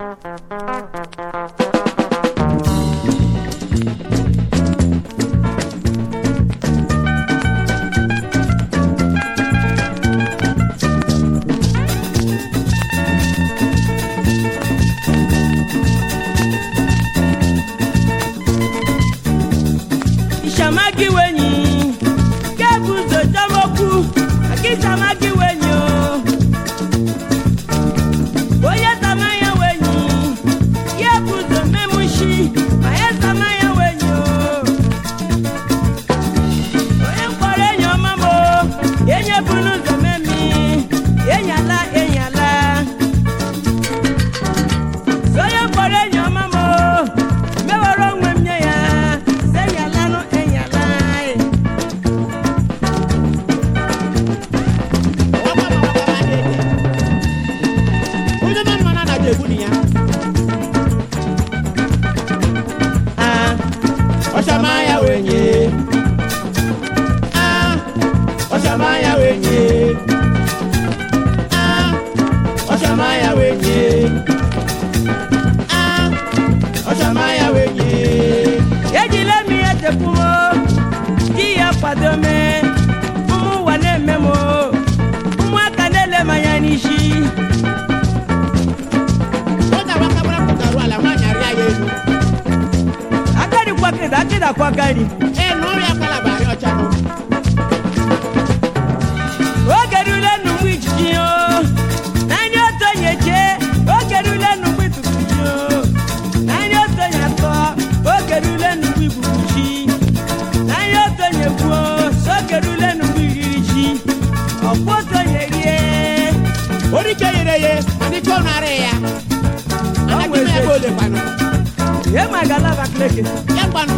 Música Oshamaya weje. Ah, Oshamaya weje. Ah, Oshamaya weje. Yeji le mi ete kumo, ki ya padome, kumu wane memo, kumu akanele mayanishi. Kota wakabra kutarua la manya riaye. Akari kwa kida, akida kwa kari. oríkè yèrè yè àní tó nàrè yà ànàkí mẹ bò lè gbànú. yé mà gàlà bà kìlẹ̀kì. yé gbànú.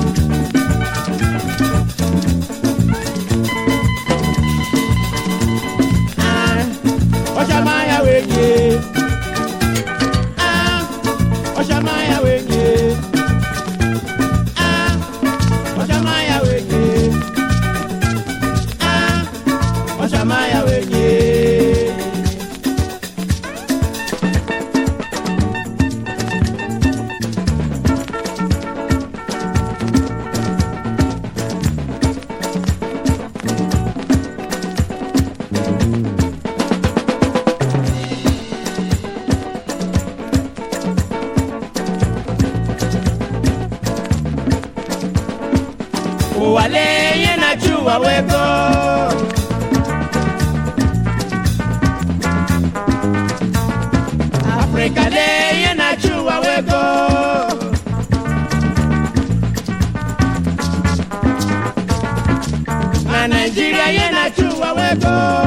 ọ̀sẹ̀ máa yà wẹ̀ yé ọ̀sẹ̀ máa yà wẹ̀ yé. uwalenye na chuwa weko Afrika lenye na chuwa weko Nigeria yenachua weko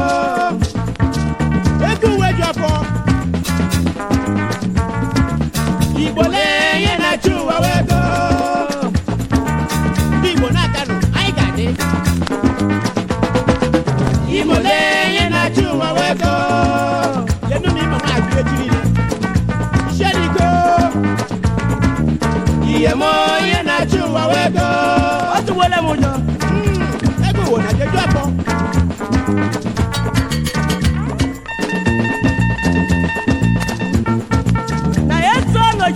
go yẹnu mi mama agbire jiri ṣẹni go ìyẹmọ yẹn náà tún wà wẹ go ó tún wọlé mu jọ ẹgbẹ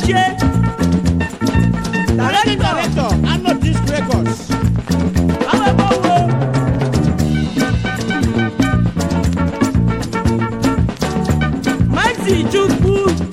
Yeah. Ooh.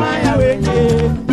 my weke.